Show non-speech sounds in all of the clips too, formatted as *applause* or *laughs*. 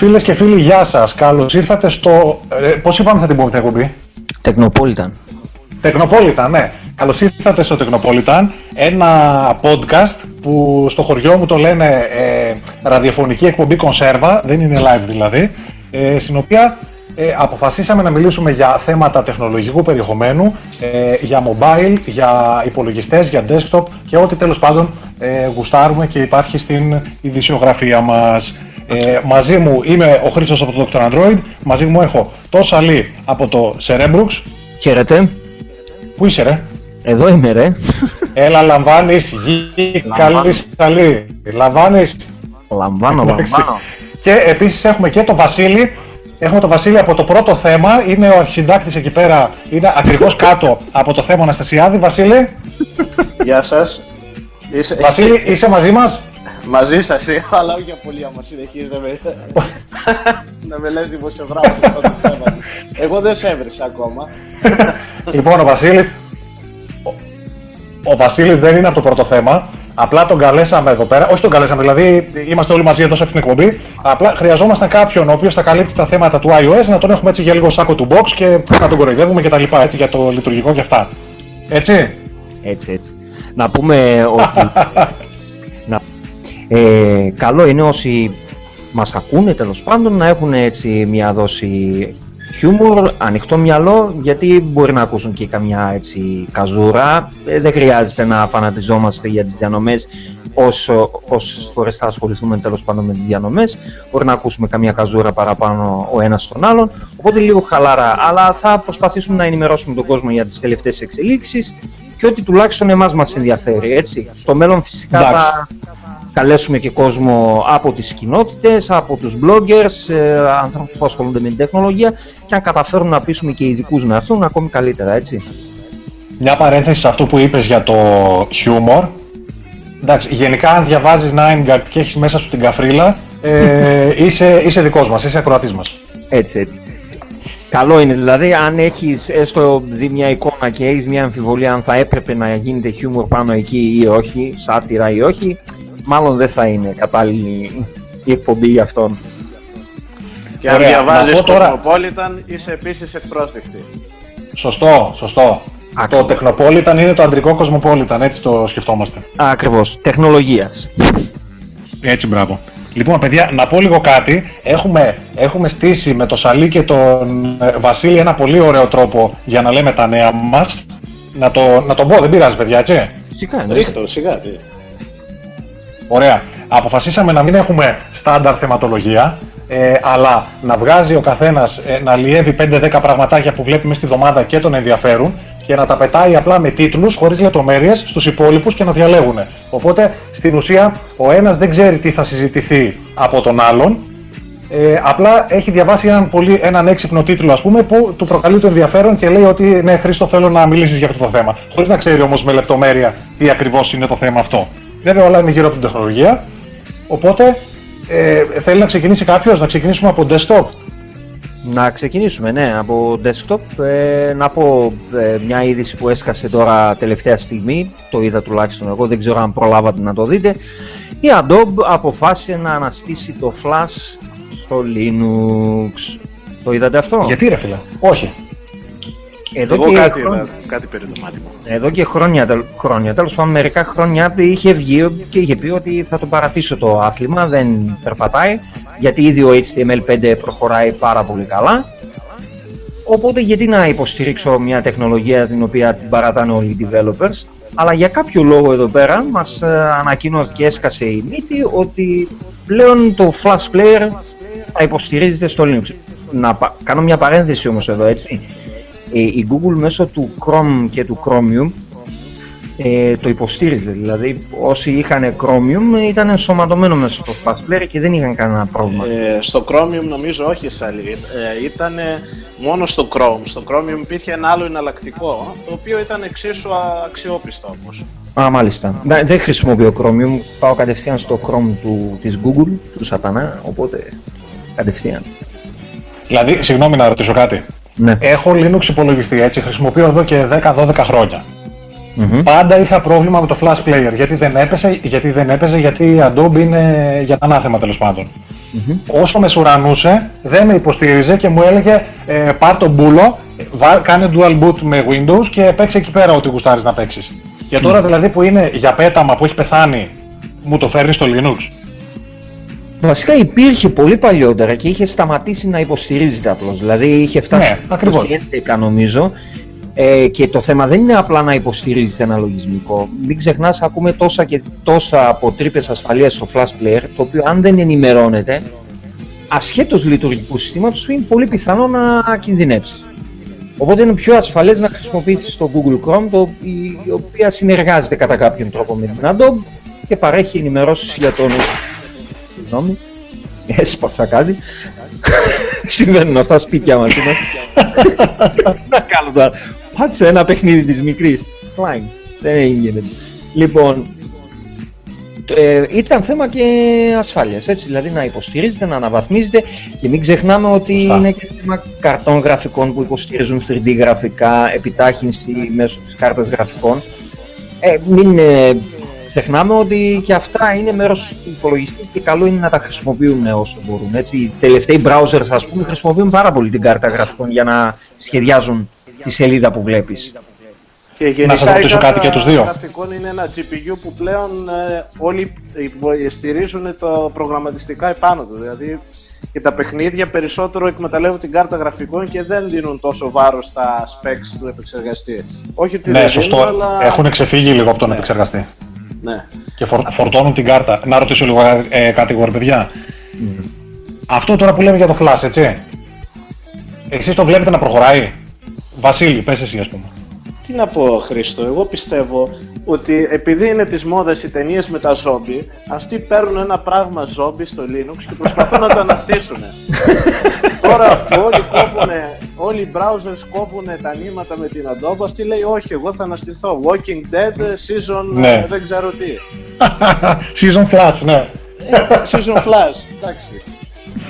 Φίλες και φίλοι, γεια σας. Καλώς ήρθατε στο... Ε, πώς είπαμε θα την πούμε την εκπομπή; Τεκνοπόλιταν. Τεκνοπόλιταν, ναι. Καλώς ήρθατε στο Τεκνοπόλιταν, ένα podcast που στο χωριό μου το λένε ε, ραδιοφωνική εκπομπή κονσέρβα, δεν είναι live δηλαδή, ε, στην οποία ε, αποφασίσαμε να μιλήσουμε για θέματα τεχνολογικού περιεχομένου, ε, για mobile, για υπολογιστές, για desktop και ό,τι τέλος πάντων ε, γουστάρουμε και υπάρχει στην ειδησιογραφία μας. Ε, μαζί μου είμαι ο Χρήστος από το Dr. Android, μαζί μου έχω το Σαλή από το Cerebrux. Χαίρετε. Πού είσαι ρε; Εδώ είμαι ρε. Έλα λαμβάνεις γη, καλή Σαλή. Λαμβάνεις. Λαμβάνω, λαμβάνω. Και επίσης έχουμε και το Βασίλη Έχουμε τον Βασίλη από το πρώτο θέμα, είναι ο συντάκτης εκεί πέρα, είναι ακριβώς *laughs* κάτω από το θέμα Αναστασιάδη. Βασίλη. Γεια σας. Βασίλη, είσαι μαζί μας; Μαζί σας, αλλά όχι για πολύ άμα συνεχίζεις να με, *laughs* να με λες δημοσιογράφος αυτό το θέμα. Εγώ δεν σε έβρισα ακόμα. λοιπόν, ο Βασίλης, ο, ο Βασίλης δεν είναι από το πρώτο θέμα. Απλά τον καλέσαμε εδώ πέρα, όχι τον καλέσαμε, δηλαδή είμαστε όλοι μαζί εδώ σε αυτήν την εκπομπή. Απλά χρειαζόμασταν κάποιον ο οποίος θα καλύπτει τα θέματα του iOS, να τον έχουμε έτσι για λίγο σάκο του box και να τον κοροϊδεύουμε και τα λοιπά, έτσι για το λειτουργικό και αυτά. Έτσι; Έτσι, έτσι. Να πούμε ότι. *laughs* να, ε, καλό είναι όσοι μας ακούνε τέλος πάντων να έχουν έτσι μια δόση χιούμορ, ανοιχτό μυαλό, γιατί μπορεί να ακούσουν και καμιά έτσι καζούρα. Ε, δεν χρειάζεται να φανατιζόμαστε για τις διανομές όσο, όσες φορές θα ασχοληθούμε τέλος πάντων με τις διανομές. Μπορεί να ακούσουμε καμιά καζούρα παραπάνω ο ένας στον άλλον, οπότε λίγο χαλαρά. Αλλά θα προσπαθήσουμε να ενημερώσουμε τον κόσμο για τις τελευταίες εξελίξεις και ότι τουλάχιστον εμάς μας ενδιαφέρει, έτσι. Στο μέλλον φυσικά θα, καλέσουμε και κόσμο από τις κοινότητες, από τους bloggers, ε, ανθρώπους που ασχολούνται με την τεχνολογία και αν καταφέρουν να πείσουμε και ειδικούς να έρθουν, ακόμη καλύτερα, έτσι. Μια παρένθεση σε αυτό που είπες για το χιούμορ. Εντάξει, γενικά αν διαβάζεις Nine και έχεις μέσα σου την καφρίλα, ε, *laughs* είσαι, είσαι δικός μας, είσαι ακροατής μας. Έτσι, έτσι. Καλό είναι δηλαδή αν έχεις έστω δει μια εικόνα και έχεις μια αμφιβολία αν θα έπρεπε να γίνεται χιούμορ πάνω εκεί ή όχι, σάτυρα ή όχι, μάλλον δεν θα είναι κατάλληλη η εκπομπή για αυτόν. Και αν διαβάζεις τώρα... Cosmopolitan είσαι επίσης ευπρόσδεκτη. Σωστό, σωστό. Το Technopolitan είναι το αντρικό Cosmopolitan, έτσι το σκεφτόμαστε. Ακριβώς, τεχνολογίας. Έτσι, μπράβο. Λοιπόν, παιδιά, να πω λίγο κάτι. Έχουμε, έχουμε στήσει με το Σαλί και τον ε, Βασίλη ένα πολύ ωραίο τρόπο για να λέμε τα νέα μας. Να το, να το πω, δεν πειράζει, παιδιά, έτσι. Φυσικά, ρίχτω, σιγά. Ωραία. Αποφασίσαμε να μην έχουμε στάνταρ θεματολογία, ε, αλλά να βγάζει ο καθένας ε, να λιεύει 5-10 πραγματάκια που βλέπουμε στη βδομάδα και τον ενδιαφέρουν και να τα πετάει απλά με τίτλους, χωρίς λεπτομέρειες, στους υπόλοιπους και να διαλέγουν. Οπότε, στην ουσία, ο ένας δεν ξέρει τι θα συζητηθεί από τον άλλον, ε, απλά έχει διαβάσει έναν, πολύ, έναν έξυπνο τίτλο, ας πούμε, που του προκαλεί το ενδιαφέρον και λέει ότι ναι, Χρήστο, θέλω να μιλήσεις για αυτό το θέμα. Χωρίς να ξέρει όμως με λεπτομέρεια τι ακριβώς είναι το θέμα αυτό. Βέβαια όλα είναι γύρω από την τεχνολογία. Οπότε ε, θέλει να ξεκινήσει κάποιος, να ξεκινήσουμε από desktop. Να ξεκινήσουμε, ναι, από desktop. Ε, να πω ε, μια είδηση που έσκασε τώρα τελευταία στιγμή, το είδα τουλάχιστον εγώ, δεν ξέρω αν προλάβατε να το δείτε. Η Adobe αποφάσισε να αναστήσει το Flash στο Linux. Το είδατε αυτό; Γιατί ρε φίλε, όχι. Εδώ Εγώ και κάτι, χρόνια... κάτι περί το μάτι μου. Εδώ και χρόνια, χρόνια τέλος πάντων μερικά χρόνια είχε βγει και είχε πει ότι θα το παρατήσω το άθλημα, δεν περπατάει, γιατί ήδη ο HTML5 προχωράει πάρα πολύ καλά. Οπότε γιατί να υποστηρίξω μια τεχνολογία την οποία την παρατάνε όλοι οι developers, αλλά για κάποιο λόγο εδώ πέρα μας ε, ανακοίνωσε και έσκασε η μύτη ότι πλέον το Flash Player θα υποστηρίζεται στο Linux. Να κάνω μια παρένθεση όμως εδώ έτσι. Ε, η Google μέσω του Chrome και του Chromium ε, το υποστήριζε. Δηλαδή, όσοι είχαν Chromium ήταν ενσωματωμένο μέσα στο Flash Player και δεν είχαν κανένα πρόβλημα. Ε, στο Chromium νομίζω όχι, Σαλή. Ε, ήταν μόνο στο Chrome. Στο Chromium υπήρχε ένα άλλο εναλλακτικό, το οποίο ήταν εξίσου αξιόπιστο όμως. Α, μάλιστα. Δεν χρησιμοποιώ Chromium, πάω κατευθείαν στο Chrome του, της Google, του σατανά, οπότε κατευθείαν. Δηλαδή, συγγνώμη να ρωτήσω κάτι. Ναι. Έχω Linux υπολογιστή, έτσι, χρησιμοποιώ εδώ και 10-12 χρόνια. Mm-hmm. Πάντα είχα πρόβλημα με το Flash Player, γιατί δεν έπαιζε, γιατί, δεν έπαιζε, γιατί η Adobe είναι για τα ανάθεμα τέλος πάντων. όσο με σουρανούσε, δεν με υποστήριζε και μου έλεγε ε, πάρ τον μπούλο, βά, κάνε dual boot με Windows και παίξε εκεί πέρα ό,τι γουστάρεις να παίξεις. Και τώρα δηλαδή που είναι για πέταμα που έχει πεθάνει, μου το φέρνεις στο Linux; Βασικά υπήρχε πολύ παλιότερα και είχε σταματήσει να υποστηρίζεται απλώς. Δηλαδή είχε φτάσει Ναι, ακριβώς. 11 νομίζω. Ε, και το θέμα δεν είναι απλά να υποστηρίζεις ένα λογισμικό. Μην ξεχνάς, ακούμε τόσα και τόσα από τρύπες ασφαλείας στο Flash Player, το οποίο αν δεν ενημερώνεται, ασχέτως λειτουργικού συστήματος, είναι πολύ πιθανό να κινδυνεύσεις. Οπότε είναι πιο ασφαλές να χρησιμοποιήσεις το Google Chrome, το, η, η οποία συνεργάζεται κατά κάποιον τρόπο με την Adobe και παρέχει ενημερώσεις για τον. Συγγνώμη, *laughs* έσπασα κάτι. *laughs* Συμβαίνουν αυτά σπίτια μας. Να κάνω τώρα. Πάτσε ένα παιχνίδι της μικρής. Flying. Δεν γίνεται. Λοιπόν, ε, ήταν θέμα και ασφάλειας, έτσι, δηλαδή να υποστηρίζετε, να αναβαθμίζετε και μην ξεχνάμε ότι Σωστά. είναι και θέμα καρτών γραφικών που υποστηρίζουν 3D γραφικά, επιτάχυνση μέσω της κάρτας γραφικών. Ε, μην ε, ξεχνάμε ότι και αυτά είναι μέρος του υπολογιστή και καλό είναι να τα χρησιμοποιούμε όσο μπορούν. Έτσι. Οι τελευταίοι browsers ας πούμε χρησιμοποιούν πάρα πολύ την κάρτα γραφικών για να σχεδιάζουν τη σελίδα που βλέπεις. Και γενικά σας ρωτήσω η κάρτα κάτι και τους δύο. γραφικών είναι ένα GPU που πλέον ε, όλοι υπο- στηρίζουν το προγραμματιστικά επάνω του. Δηλαδή και τα παιχνίδια περισσότερο εκμεταλλεύουν την κάρτα γραφικών και δεν δίνουν τόσο βάρος στα specs του επεξεργαστή. Όχι ότι ναι, δεν σωστό. δίνουν, αλλά... Έχουν ξεφύγει λίγο από τον Ναι. επεξεργαστή. Ναι. Και φορ- φορτώνουν την κάρτα. Να ρωτήσω λίγο ε, κάτι εγώ, ρε παιδιά. Αυτό τώρα που λέμε για το flash, έτσι. Εσείς το βλέπετε να προχωράει; Βασίλη, πες εσύ ας πούμε. Τι να πω, Χρήστο, εγώ πιστεύω ότι επειδή είναι τις μόδες οι ταινίες με τα ζόμπι, αυτοί παίρνουν ένα πράγμα ζόμπι στο Linux και προσπαθούν να το αναστήσουν. *laughs* Τώρα που όλοι κόβουνε, όλοι οι browsers κόβουν τα νήματα με την Adobe, αυτή λέει όχι, εγώ θα αναστηθώ. Walking Dead, season, Ναι. ε, δεν ξέρω τι. *laughs* Season flash, ναι. season Flash, εντάξει.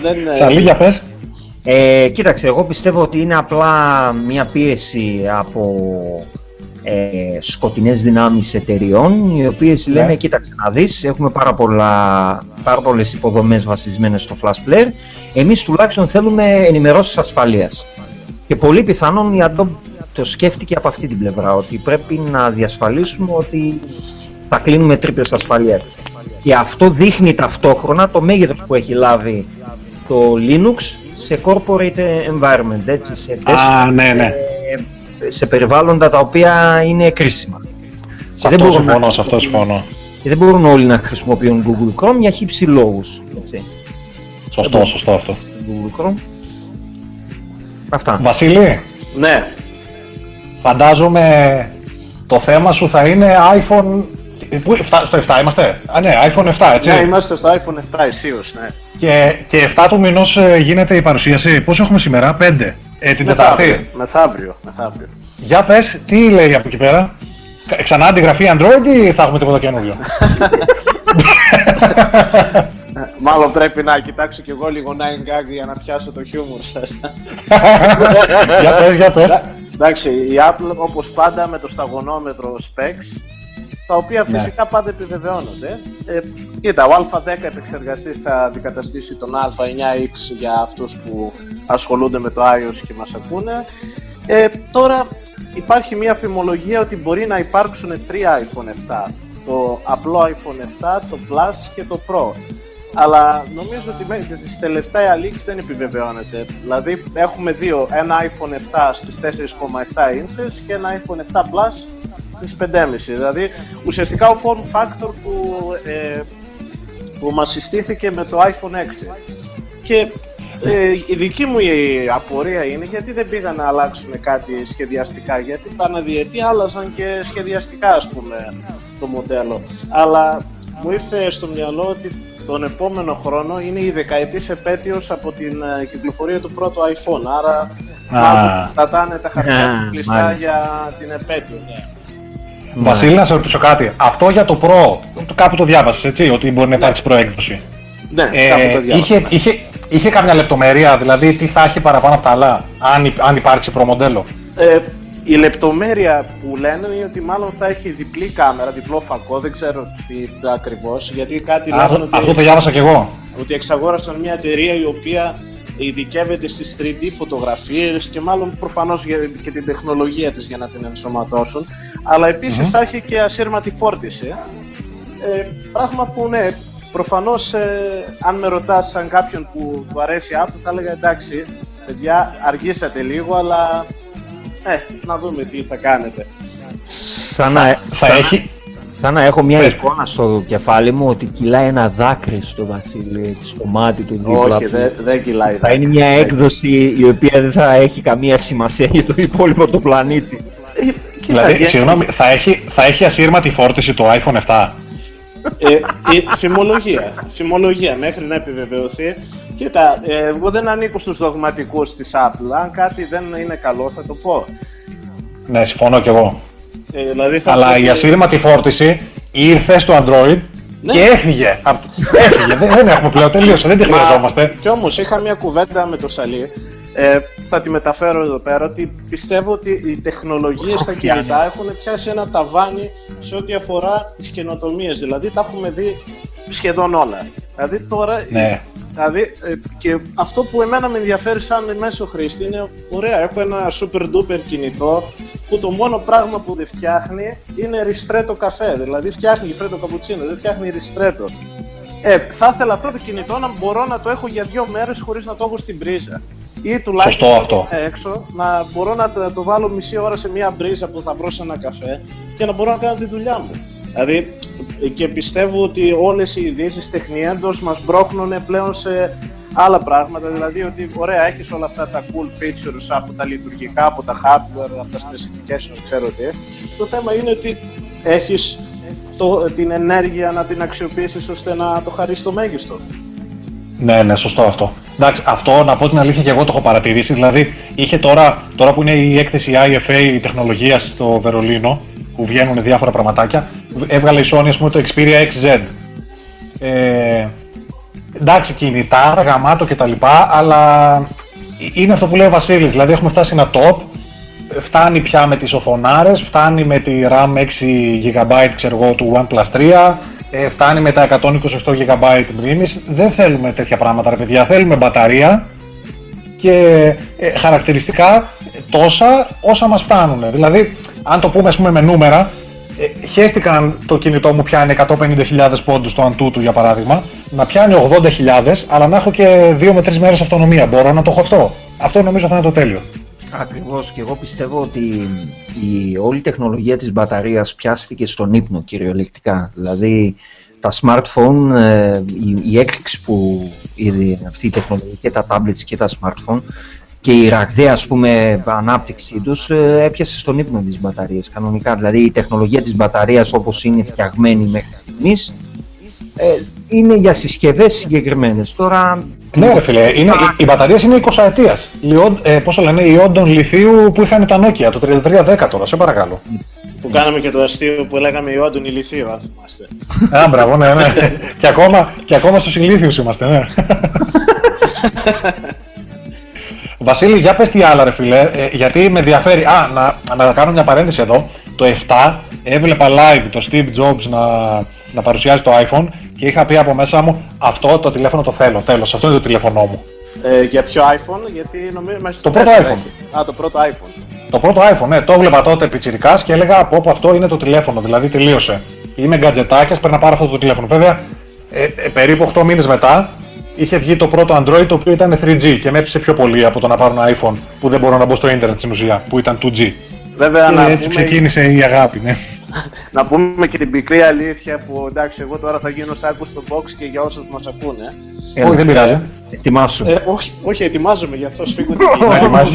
Δεν, ε, Σαλή, για πες. Ε, κοίταξε, εγώ πιστεύω ότι είναι απλά μια πίεση από ε, σκοτεινές δυνάμεις εταιριών οι οποίες Ναι. λένε κοίταξε να δεις έχουμε πάρα, πολλά, πάρα πολλές υποδομές βασισμένες στο Flash Player. Εμείς τουλάχιστον θέλουμε ενημερώσεις ασφαλείας. Και πολύ πιθανόν η Adobe το σκέφτηκε από αυτή την πλευρά ότι πρέπει να διασφαλίσουμε ότι θα κλείνουμε τρύπες ασφαλείας. Και αυτό δείχνει ταυτόχρονα το μέγεθος που έχει λάβει το Linux σε corporate environment, έτσι, σε, Α, desktop, ναι, ναι. ε, σε περιβάλλοντα τα οποία είναι κρίσιμα. Σε δεν αυτός μπορούν να- συμφωνώ, σε αυτό συμφωνώ. Και δεν μπορούν όλοι να χρησιμοποιούν Google Chrome για χύψη λόγους. Έτσι. Σωστό, σωστό αυτό. Google Chrome. Αυτά. Βασίλη, Ναι, φαντάζομαι το θέμα σου θα είναι iPhone... Πού, εφτά- στο 7 είμαστε; Α, ναι, iPhone 7, έτσι. ναι, είμαστε στο iPhone 7 αισίως, ναι. Και, και 7 του μηνός ε, γίνεται η παρουσίαση. Πόσο έχουμε σήμερα, 5. Ε, την Μεθαύριο, Τετάρτη. μεθαύριο, μεθαύριο. Για πες, τι λέει από εκεί πέρα; Κα- Ξανά αντιγραφή Android ή θα έχουμε τίποτα καινούριο; Ε, *laughs* Μάλλον πρέπει να κοιτάξω κι εγώ λίγο 9gag για να πιάσω το χιούμορ σας. *laughs* για πες, για πες. Εντάξει, η Apple όπως πάντα με το σταγονόμετρο specs, τα οποία Ναι. φυσικά πάντα επιβεβαιώνονται. Ε, κοίτα, ο Α10 επεξεργαστής θα αντικαταστήσει τον Α9X για αυτούς που ασχολούνται με το iOS και μας ακούνε. Ε, τώρα υπάρχει μια φημολογία ότι μπορεί να υπάρξουν τρία iPhone 7. Το απλό iPhone 7, το Plus και το Pro. Αλλά νομίζω ότι με τις τελευταία leaks δεν επιβεβαιώνεται. Δηλαδή έχουμε δύο, ένα iPhone 7 στις 4,7 inches και ένα iPhone 7 Plus στις 5,5. Δηλαδή ουσιαστικά ο form factor που, ε, που μας συστήθηκε με το iPhone 6. Και ε, η δική μου η απορία είναι γιατί δεν πήγαν να αλλάξουν κάτι σχεδιαστικά, γιατί πάνε διετή άλλαζαν και σχεδιαστικά ας πούμε το μοντέλο. Αλλά μου ήρθε στο μυαλό ότι τον επόμενο χρόνο είναι η δεκαετής επέτειος από την ε, κυκλοφορία του πρώτου iPhone, άρα Α. μάλλον κρατάνε τα χαρτιά Α, του κλειστά μάλιστα. για την επέτειο. Ναι. Βασίλη, να σε ρωτήσω κάτι. Αυτό για το Pro, το- κάπου το διάβασες, έτσι, ότι μπορεί να υπάρξει προέκδοση. Ναι, κάπου το Ε, διάβασα. είχε, είχε, είχε κάποια λεπτομέρεια, δηλαδή τι θα έχει παραπάνω από τα άλλα, αν, υ- αν υπάρξει προμοντέλο; Ε, η λεπτομέρεια που λένε είναι ότι μάλλον θα έχει διπλή κάμερα, διπλό φακό, δεν ξέρω τι ακριβώς, γιατί κάτι Α, λέγανε Αυτό, ότι... αυτό το διάβασα κι εγώ. ότι εξαγόρασαν μια εταιρεία η οποία ειδικεύεται στις 3D φωτογραφίες και μάλλον προφανώς και την τεχνολογία της για να την ενσωματώσουν αλλά θα έχει και ασύρματη φόρτιση ε, πράγμα που ναι, προφανώς ε, αν με ρωτάς σαν κάποιον που του αρέσει Apple θα έλεγα εντάξει παιδιά αργήσατε λίγο αλλά ε, να δούμε τι θα κάνετε Σαν να, θα έχει, Σαν να έχω μια εικόνα στο κεφάλι μου ότι κυλάει ένα δάκρυ στο Βασίλειο, στο μάτι του δίπλα. Όχι, δεν δε κυλάει. Θα είναι μια έκδοση η οποία δεν θα έχει καμία σημασία για το υπόλοιπο του πλανήτη. Ε, δηλαδή, συγγνώμη, θα έχει, θα έχει ασύρματη φόρτιση το iPhone 7. Ε, ε, φημολογία, φημολογία μέχρι να επιβεβαιωθεί. Κοίτα, ε, εγώ δεν ανήκω στους δογματικούς της Apple. Αν κάτι δεν είναι καλό θα το πω. Ναι, συμφωνώ κι εγώ. Ε, δηλαδή Αλλά η ασύρματη φόρτιση ήρθε στο Android ναι. και έφυγε. έφυγε. δεν, δεν έχουμε πλέον, τελείωσε, δεν τη χρειαζόμαστε. Κι όμως είχα μια κουβέντα με το Σαλί. Ε, θα τη μεταφέρω εδώ πέρα ότι πιστεύω ότι οι τεχνολογίες στα κινητά έχουν πιάσει ένα ταβάνι σε ό,τι αφορά τις καινοτομίες. Δηλαδή τα έχουμε δει σχεδόν όλα. Δηλαδή τώρα. Ναι. Δηλαδή, ε, και αυτό που εμένα με ενδιαφέρει σαν μέσο χρήστη είναι ωραία. Έχω ένα super duper κινητό που το μόνο πράγμα που δεν φτιάχνει είναι ριστρέτο καφέ. Δηλαδή φτιάχνει ριστρέτο καπουτσίνο, δεν φτιάχνει ριστρέτο. Ε, θα ήθελα αυτό το κινητό να μπορώ να το έχω για δύο μέρες χωρίς να το έχω στην πρίζα. Ή τουλάχιστον αυτό. έξω να μπορώ να το βάλω μισή ώρα σε μια μπρίζα που θα βρω σε ένα καφέ και να μπορώ να κάνω τη δουλειά μου. Δηλαδή, και πιστεύω ότι όλες οι ειδήσεις τεχνιέντος μας μπρόχνουν πλέον σε άλλα πράγματα, δηλαδή ότι ωραία έχεις όλα αυτά τα cool features από τα λειτουργικά, από τα hardware, από τα specifications, ξέρω τι. Το θέμα είναι ότι έχεις το, την ενέργεια να την αξιοποιήσεις ώστε να το χαρίσει το μέγιστο. Ναι, ναι, σωστό αυτό. Εντάξει, αυτό να πω την αλήθεια και εγώ το έχω παρατηρήσει. Δηλαδή, είχε τώρα, τώρα που είναι η έκθεση IFA τεχνολογία στο Βερολίνο, που βγαίνουν διάφορα πραγματάκια, έβγαλε η Sony ας πούμε, το Xperia XZ. Ε, εντάξει, κινητά, γαμάτο κτλ. Αλλά είναι αυτό που λέει ο Βασίλης, δηλαδή έχουμε φτάσει ένα top, φτάνει πια με τις οθονάρες, φτάνει με τη RAM 6GB ξέρω εγώ, του OnePlus 3, ε, φτάνει με τα 128 GB μνήμης, δεν θέλουμε τέτοια πράγματα ρε παιδιά, θέλουμε μπαταρία και ε, χαρακτηριστικά τόσα όσα μας φτάνουν. Δηλαδή, αν το πούμε ας πούμε με νούμερα, ε, χαίστηκαν το κινητό μου πιάνει 150.000 πόντους στο Antutu για παράδειγμα, να πιάνει 80.000, αλλά να έχω και 2 με 3 μέρες αυτονομία. Μπορώ να το έχω αυτό; Αυτό νομίζω θα είναι το τέλειο. Ακριβώς και εγώ πιστεύω ότι η όλη η τεχνολογία της μπαταρίας πιάστηκε στον ύπνο κυριολεκτικά. Δηλαδή τα smartphone, ε, η, η έκρηξη που είδε αυτή η τεχνολογία και τα tablets και τα smartphone και η ραγδαία ας πούμε ανάπτυξή τους ε, έπιασε στον ύπνο της μπαταρίας κανονικά. Δηλαδή η τεχνολογία της μπαταρίας όπως είναι φτιαγμένη μέχρι στιγμής ε, είναι για συσκευές συγκεκριμένες. Τώρα... Ναι ρε φίλε, είναι, οι, οι μπαταρίες είναι 20 ετίας. Ε, πώς το λένε, οι όντων λιθίου που είχαν τα Nokia το 3310 τώρα, σε παρακαλώ. Που κάναμε και το αστείο που λέγαμε οι όντων ηλιθίου, αν θυμάστε. Α, μπράβο, ναι, ναι. *laughs* και, ακόμα, και ακόμα στους ηλίθιους είμαστε, ναι. *laughs* Βασίλη, για πες τι άλλα ρε φίλε, ε, γιατί με ενδιαφέρει. Α, να, να κάνω μια παρένθεση εδώ. Το 7 έβλεπα live το Steve Jobs να, να παρουσιάζει το iPhone και είχα πει από μέσα μου αυτό το τηλέφωνο το θέλω, τέλος, αυτό είναι το τηλέφωνό μου. Ε, για ποιο iPhone, γιατί νομίζω το, το πρώτο iPhone. Α, το πρώτο iPhone. Το πρώτο iPhone, ναι, το έβλεπα τότε πιτσιρικάς και έλεγα από όπου αυτό είναι το τηλέφωνο, δηλαδή τελείωσε. Είμαι γκατζετάκιας, πρέπει να πάρω αυτό το τηλέφωνο. Βέβαια, ε, ε, περίπου 8 μήνες μετά είχε βγει το πρώτο Android το οποίο ήταν 3G και με έπεισε πιο πολύ από το να πάρω ένα iPhone που δεν μπορώ να μπω στο ίντερνετ στην ουσία, που ήταν 2G. Βέβαια, και να έτσι πούμε... ξεκίνησε η αγάπη, ναι. *laughs* να πούμε και την πικρή αλήθεια που εντάξει, εγώ τώρα θα γίνω σάκου στο box και για όσους μας ακούνε. Ε, όχι, δεν πειράζει. Ε, ετοιμάσου. Ε, όχι, όχι, ετοιμάζομαι γι' αυτό σφίγγω την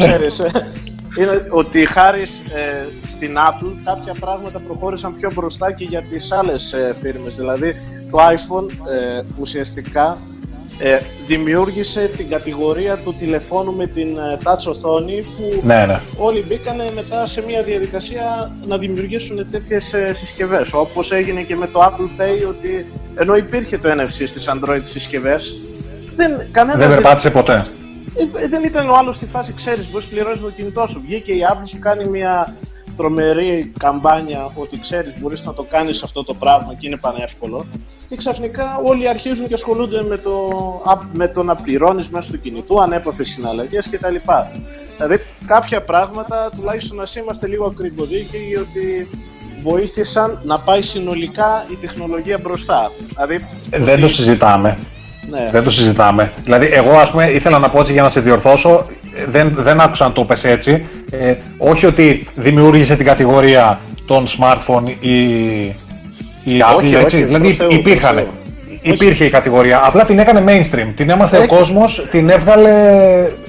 *laughs* ξέρεις. Ε. Είναι ότι χάρης ε, στην Apple κάποια πράγματα προχώρησαν πιο μπροστά και για τις άλλες ε, φίρμες. Δηλαδή το iPhone ε, ουσιαστικά ε, δημιούργησε την κατηγορία του τηλεφώνου με την ε, touch οθόνη που ναι, ναι. όλοι μπήκαν μετά σε μια διαδικασία να δημιουργήσουν τέτοιες ε, συσκευές. Όπως έγινε και με το Apple Pay ότι ενώ υπήρχε το NFC στις Android συσκευές δεν, κανένα δεν περπάτησε ποτέ. Ε, δεν ήταν ο άλλος στη φάση ξέρεις μπορείς πληρώσεις το κινητό σου. Βγήκε η Apple σου κάνει μια τρομερή καμπάνια ότι ξέρεις μπορείς να το κάνεις αυτό το πράγμα και είναι πανεύκολο και ξαφνικά όλοι αρχίζουν και ασχολούνται με το, με το να πληρώνεις μέσω του κινητού, ανέπαφε συναλλαγές κτλ. Δηλαδή κάποια πράγματα τουλάχιστον να είμαστε λίγο ακριβοδίκαιοι ότι βοήθησαν να πάει συνολικά η τεχνολογία μπροστά. Δηλαδή, ε, δεν το συζητάμε. Ναι. Δεν το συζητάμε. Δηλαδή, εγώ ας πούμε ήθελα να πω έτσι για να σε διορθώσω, δεν, δεν άκουσα να το πες έτσι. Ε, όχι ότι δημιούργησε την κατηγορία των smartphone ή η Apple, έτσι. Όχι, δηλαδή υπήρχαν. Υπήρχε η κατηγορία. Απλά την έκανε mainstream. Την έμαθε ο κόσμος, την έβγαλε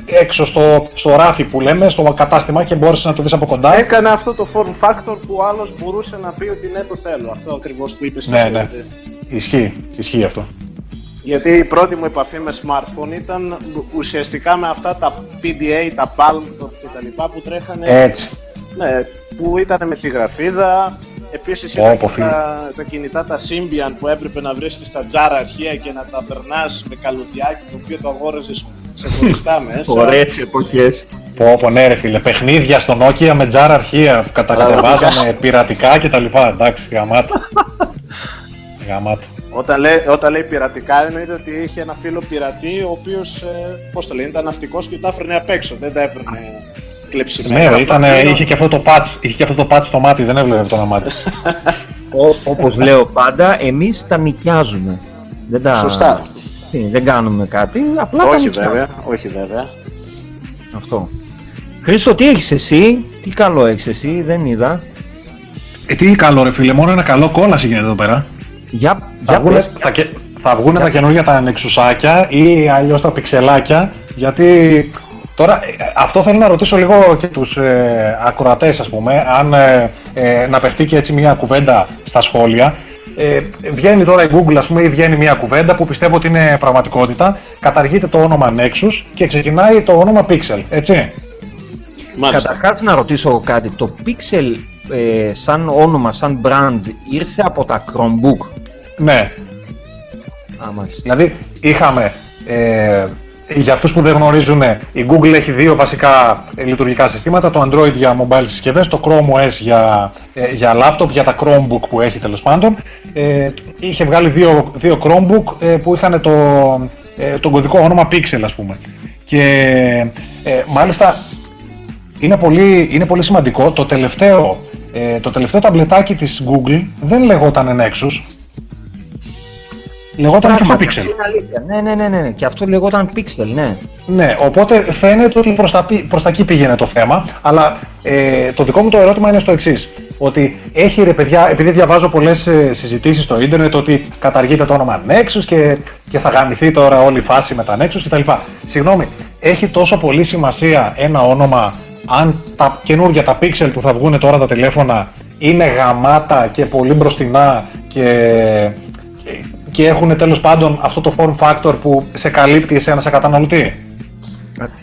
έξω στο, στο ράφι που λέμε, στο κατάστημα και μπόρεσε να το δεις από κοντά. Έκανε αυτό το form factor που άλλος μπορούσε να πει ότι ναι, το θέλω. Αυτό ακριβώς που είπες ναι, ναι. Ισχύει. Ισχύει αυτό. Γιατί η πρώτη μου επαφή με smartphone ήταν ουσιαστικά με αυτά τα PDA, τα Palm και τα λοιπά που τρέχανε. Έτσι. Ναι, που ήταν με τη γραφίδα. Επίσης ήταν τα, τα, κινητά τα Symbian που έπρεπε να βρίσκεις τα τζάρα αρχεία και να τα περνάς με καλωδιάκι το οποίο το αγόραζες ξεχωριστά *laughs* μέσα. Ωραίες εποχές. Πω, πω, ναι ρε φίλε, παιχνίδια στο Nokia με τζάρα αρχεία που κατακατεβάζανε πειρατικά κτλ. Εντάξει, γαμάτο. *laughs* γαμάτο. Όταν λέει, όταν λέει πειρατικά, εννοείται ότι είχε ένα φίλο πειρατή, ο οποίος, ε, πώς το λέει, ήταν ναυτικός και τα έφερνε απ' έξω. Δεν τα έπαιρνε κλεψιμένα. Ναι, ήταν, είχε, και αυτό το patch, είχε και αυτό το patch στο μάτι, δεν έβλεπε το μάτι. *laughs* Όπως λέω πάντα, εμείς τα νοικιάζουμε. Δεν τα... Σωστά. δεν κάνουμε κάτι, απλά όχι τα βέβαια, όχι βέβαια. Αυτό. Χρήστο, τι έχεις εσύ, τι καλό έχεις εσύ, δεν είδα. Ε, τι καλό ρε φίλε, μόνο ένα καλό κόλαση γίνεται εδώ πέρα. Για, θα, βγουν, θα, θα βγουν τα καινούργια τα νεξουσάκια ή αλλιώς τα πιξελάκια, γιατί τώρα ε, αυτό θέλω να ρωτήσω λίγο και τους ε, ακροατές ας πούμε, αν ε, ε, να παιχτεί και έτσι μια κουβέντα στα σχόλια. Ε, βγαίνει τώρα η Google ας πούμε ή βγαίνει μια κουβέντα που πιστεύω ότι είναι πραγματικότητα, καταργείται το όνομα Nexus και ξεκινάει το όνομα Pixel, έτσι. Καταρχάς να ρωτήσω κάτι, το Pixel ε, σαν όνομα, σαν brand ήρθε από τα Chromebook; Ναι. Α, δηλαδή είχαμε, ε, για αυτούς που δεν γνωρίζουν, η Google έχει δύο βασικά λειτουργικά συστήματα, το Android για mobile συσκευές, το Chrome OS για, ε, για laptop, για τα Chromebook που έχει τέλος πάντων. Ε, είχε βγάλει δύο, δύο Chromebook ε, που είχαν το, ε, το κωδικό όνομα Pixel ας πούμε. Και ε, μάλιστα είναι πολύ, είναι πολύ σημαντικό, το τελευταίο, το τελευταίο ταμπλετάκι της Google δεν λεγόταν Nexus, Λεγόταν και αυτό Pixel. Ναι, ναι, ναι, ναι, ναι, και αυτό λεγόταν Pixel, ναι. Ναι, οπότε φαίνεται ότι προς τα, προς τα εκεί πήγαινε το θέμα, αλλά ε, το δικό μου το ερώτημα είναι στο εξής. Ότι έχει ρε παιδιά, επειδή διαβάζω πολλές ε, συζητήσεις στο ίντερνετ ότι καταργείται το όνομα Nexus και, και θα γαμηθεί τώρα όλη η φάση με τα Nexus κτλ. Συγγνώμη, έχει τόσο πολύ σημασία ένα όνομα αν τα καινούργια, τα Pixel που θα βγουν τώρα τα τηλέφωνα είναι γαμάτα και πολύ μπροστινά και και έχουν τέλος πάντων αυτό το form factor που σε καλύπτει εσένα σε καταναλωτή;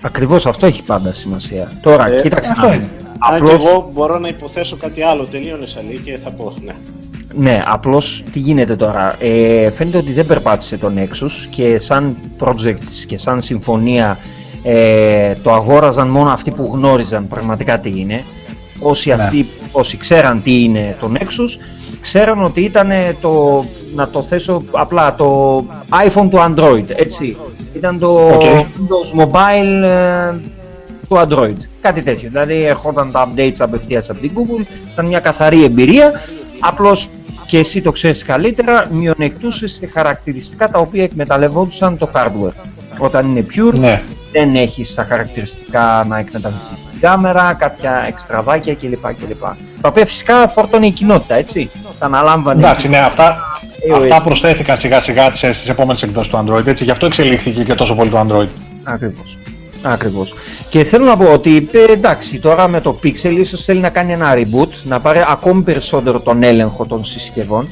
Ακριβώς αυτό έχει πάντα σημασία. Τώρα, ε, κοίταξε αυτό είναι. Αν και εγώ μπορώ να υποθέσω κάτι άλλο, τελείωνε Αλή και θα πω, ναι. Ναι, απλώς τι γίνεται τώρα. Ε, φαίνεται ότι δεν περπάτησε το Nexus και σαν project και σαν συμφωνία ε, το αγόραζαν μόνο αυτοί που γνώριζαν πραγματικά τι είναι. Όσοι, ναι. αυτοί, όσοι ξέραν τι είναι το Nexus ξέραν ότι ήταν το, να το θέσω απλά, το iPhone του Android, έτσι. Ήταν το okay. Windows Mobile ε, του Android, κάτι τέτοιο. Δηλαδή ερχόταν τα updates απευθείας από την Google, ήταν μια καθαρή εμπειρία, απλώς και εσύ το ξέρεις καλύτερα, μειονεκτούσες σε χαρακτηριστικά τα οποία εκμεταλλευόντουσαν το hardware. Όταν είναι pure, ναι. Δεν έχεις τα χαρακτηριστικά να εκμεταλλευτείς την κάμερα, κάποια εξτραδάκια κλπ. κλπ. Τα οποία φυσικά φορτώνει η κοινότητα, έτσι τα αναλάμβανε. Εντάξει, ναι, αυτά, αυτά προσθέθηκαν σιγά σιγά στις επόμενες εκδόσεις του Android, έτσι, γι' αυτό εξελίχθηκε και τόσο πολύ το Android. Ακριβώς. Ακριβώς. Και θέλω να πω ότι ε, εντάξει, τώρα με το Pixel ίσως θέλει να κάνει ένα reboot, να πάρει ακόμη περισσότερο τον έλεγχο των συσκευών,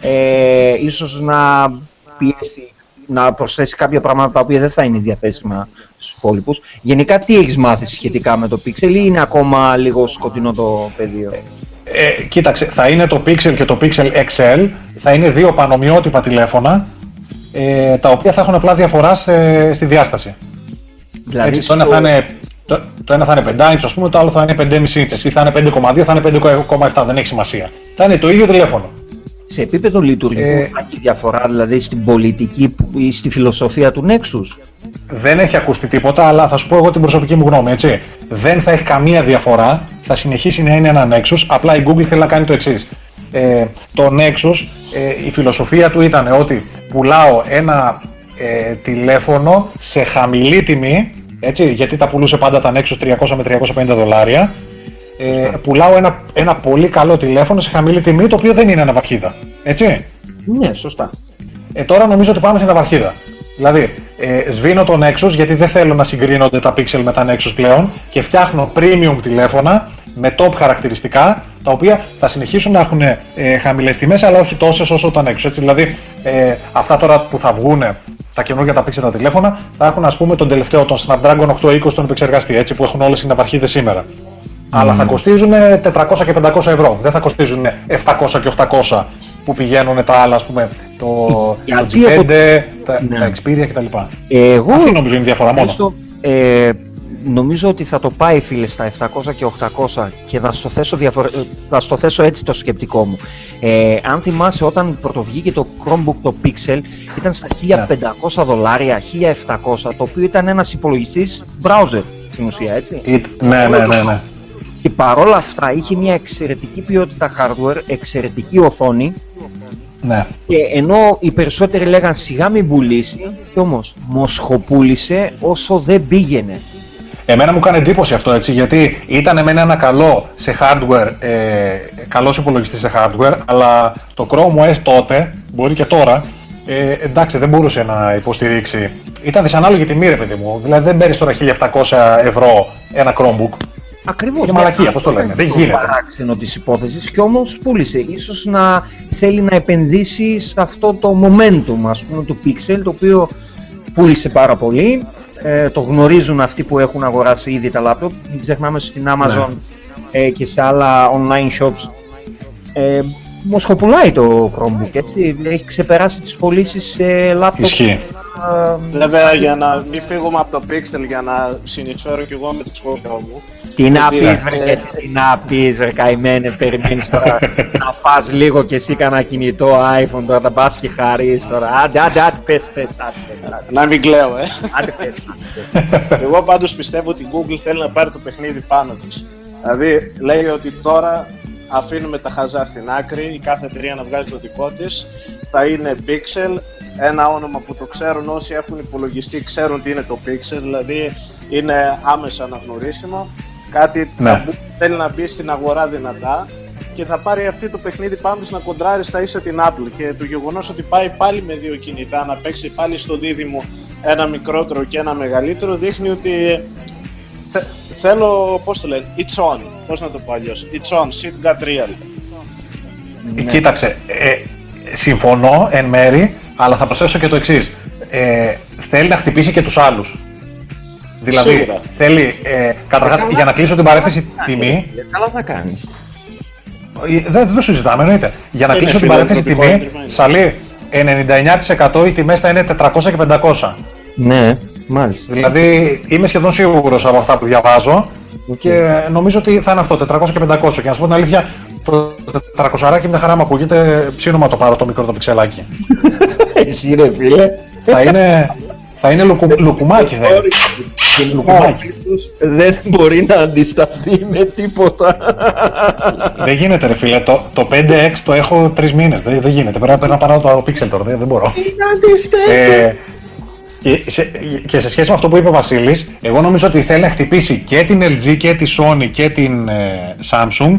ε, ίσως να πιέσει να προσθέσει κάποια πράγματα τα οποία δεν θα είναι διαθέσιμα στους υπόλοιπους. Γενικά τι έχεις μάθει σχετικά με το Pixel ή είναι ακόμα λίγο σκοτεινό το πεδίο; Ε, κοίταξε, θα είναι το Pixel και το Pixel XL, θα είναι δύο πανομοιότυπα τηλέφωνα, ε, τα οποία θα έχουν απλά διαφορά στη διάσταση. Δηλαδή Έτσι, το, ένα θα είναι, το, το ένα θα είναι 5 inch, ας πούμε, το άλλο θα είναι 5,5 inches, ή θα είναι 5,2, θα είναι 5,7, δεν έχει σημασία. Θα είναι το ίδιο τηλέφωνο. Σε επίπεδο λειτουργικού Ε, υπάρχει διαφορά, δηλαδή στην πολιτική που- ή στη φιλοσοφία του Nexus; Δεν έχει ακουστεί τίποτα, αλλά θα σου πω εγώ την προσωπική μου γνώμη, έτσι. Δεν θα έχει καμία διαφορά, θα συνεχίσει να είναι ένα Nexus, απλά η Google θέλει να κάνει το εξής. Ε, το Nexus, ε, η φιλοσοφία του ήταν ότι πουλάω ένα ε, τηλέφωνο σε χαμηλή τιμή, έτσι, γιατί τα πουλούσε πάντα τα Nexus 300 με 350 δολάρια. Ε, πουλάω ένα, ένα πολύ καλό τηλέφωνο σε χαμηλή τιμή, το οποίο δεν είναι αναβαρχίδα. Έτσι; Ναι, σωστά. Ε, τώρα νομίζω ότι πάμε στην ναυαρχίδα. Δηλαδή, ε, σβήνω το Nexus γιατί δεν θέλω να συγκρίνονται τα Pixel με τα Nexus πλέον και φτιάχνω premium τηλέφωνα με top χαρακτηριστικά τα οποία θα συνεχίσουν να έχουν ε, χαμηλές τιμές αλλά όχι τόσες όσο τα Nexus. Έτσι, δηλαδή, ε, αυτά τώρα που θα βγουν τα καινούργια τα Pixel τα τηλέφωνα θα έχουν ας πούμε τον τελευταίο, τον Snapdragon 820 τον επεξεργαστή, έτσι που έχουν όλες οι ναυαρχίδες σήμερα. Αλλά θα κοστίζουν 400 και 500 ευρώ. Δεν θα κοστίζουν 700 και 800 που πηγαίνουν τα άλλα, ας πούμε, το, το Γιατί G5, από- τα, Ναι. τα Xperia κτλ. Εγώ Αυτή νομίζω είναι η διαφορά μόνο. νομίζω, ε, νομίζω ότι θα το πάει φίλε στα 700 και 800 και θα στο θέσω, διαφορε... ε, θα στο θέσω έτσι το σκεπτικό μου. Ε, αν θυμάσαι όταν πρωτοβγήκε το Chromebook το Pixel ήταν στα 1500 δολάρια, 1700 το οποίο ήταν ένας υπολογιστής browser στην ουσία έτσι. Ή- Ναι, ναι, ναι, ναι. Και παρόλα αυτά είχε μια εξαιρετική ποιότητα hardware, εξαιρετική οθόνη ναι. και ενώ οι περισσότεροι λέγαν σιγά μην πουλήσει, και όμως μοσχοπούλησε όσο δεν πήγαινε. Εμένα μου κάνει εντύπωση αυτό έτσι, γιατί ήταν εμένα ένα καλό σε hardware, ε, καλός υπολογιστής σε hardware, αλλά το Chrome OS τότε, μπορεί και τώρα, ε, εντάξει δεν μπορούσε να υποστηρίξει. Ήταν δυσανάλογη τιμή ρε παιδί μου, δηλαδή δεν παίρνεις τώρα 1700 ευρώ ένα Chromebook. Ακριβώς. Είναι μαλακία, πώς το λένε, δεν το γίνεται. παράξενο της υπόθεσης και όμως πούλησε. Ίσως να θέλει να επενδύσει σε αυτό το momentum ας πούμε του Pixel το οποίο πούλησε πάρα πολύ. Ε, το γνωρίζουν αυτοί που έχουν αγοράσει ήδη τα laptop. Μην ξεχνάμε στην Amazon ε, και σε άλλα online shops. Ε, μοσχοπουλάει το Chromebook, έτσι. Έχει ξεπεράσει τις πωλήσεις σε laptop. Ισχύει. Ε, Βέβαια, για να μην φύγουμε από το Pixel, για να συνεισφέρω κι εγώ με το σχόλιο μου. Τι να Γιατί, πεις βρε ε, και εσύ, τι να πεις βρε καημένε, περιμένεις τώρα *laughs* να φας λίγο και εσύ κανένα κινητό iPhone τώρα τα πας και χαρείς τώρα. Άντε, άντε, άντε, πες, πες, άντε, πες, άντε, Να μην κλαίω, ε. άντε, πες, άντε, πες. *laughs* Εγώ πάντως πιστεύω ότι η Google θέλει να πάρει το παιχνίδι πάνω της. Δηλαδή, λέει ότι τώρα αφήνουμε τα χαζά στην άκρη, η κάθε εταιρεία να βγάζει το δικό της. Θα είναι Pixel, ένα όνομα που το ξέρουν όσοι έχουν υπολογιστεί, ξέρουν τι είναι το Pixel, δηλαδή είναι άμεσα αναγνωρίσιμο. Κάτι Ναι. θα μπου- θέλει να μπει στην αγορά δυνατά και θα πάρει αυτή το παιχνίδι πάνω της να κοντράρει στα ίσα την Apple και το γεγονός ότι πάει πάλι με δύο κινητά να παίξει πάλι στο δίδυμο ένα μικρότερο και ένα μεγαλύτερο δείχνει ότι θε- θέλω, πώς το λένε, it's on, πώς να το πω αλλιώς, it's on, shit got real. Ε, Κοίταξε, ε, συμφωνώ εν μέρη, αλλά θα προσθέσω και το εξής. Ε, θέλει να χτυπήσει και τους άλλους. Δηλαδή, Σίγουρα. θέλει, ε, καταρχάς, για να κλείσω την παρέθεση τιμή, Ε, Καλά θα κάνει. ε, δεν δεν το συζητάμε, εννοείται. Για να Είναι κλείσω την παρέθεση φιλανθρωπικό τιμή, έντριμα, Σαλή, 99% οι τιμές θα είναι 400 και 500. Ναι, μάλιστα. Δηλαδή, είμαι σχεδόν σίγουρος από αυτά που διαβάζω και νομίζω ότι θα είναι αυτό, 400 και 500. Και να σου πω την αλήθεια, το 400 μια χαρά μου ακούγεται, ψήνω το πάρω το μικρό το πιξελάκι. *laughs* Εσύ ρε φίλε. θα είναι, θα είναι λουκου, λουκουμάκι. Θα είναι. Και Λουκουμάκι. δεν μπορεί να αντισταθεί με τίποτα. δεν γίνεται ρε φίλε, το, το 5X το έχω τρεις μήνες, δεν, δεν γίνεται, πρέπει να πάρω το Pixel τώρα, δεν, δεν μπορώ. ε, και, σε, και σε σχέση με αυτό που είπε ο Βασίλης, εγώ νομίζω ότι θέλει να χτυπήσει και την LG και τη Sony και την ε, Samsung